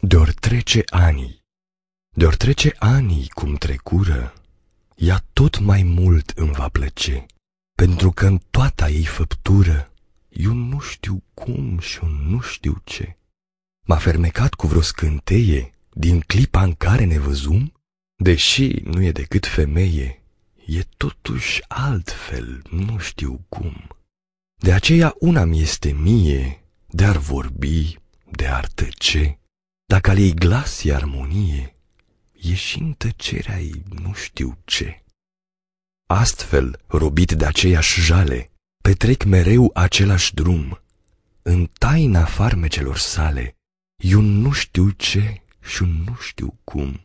De-or trece anii, de-or trece anii cum trecură, ea tot mai mult îmi va plăce, pentru că în toată ei făptură, eu nu știu cum și eu nu știu ce. M-a fermecat cu vreo scânteie din clipa în care ne văzum, deși nu e decât femeie, e totuși altfel, nu știu cum. De aceea una mi este mie, de-ar vorbi, de-ar tăce, dacă al ei glas e armonie, e și în tăcerea ei nu știu ce. Astfel, robit de aceeași jale, petrec mereu același drum, în taina farmecelor sale, eu nu știu ce și nu știu cum.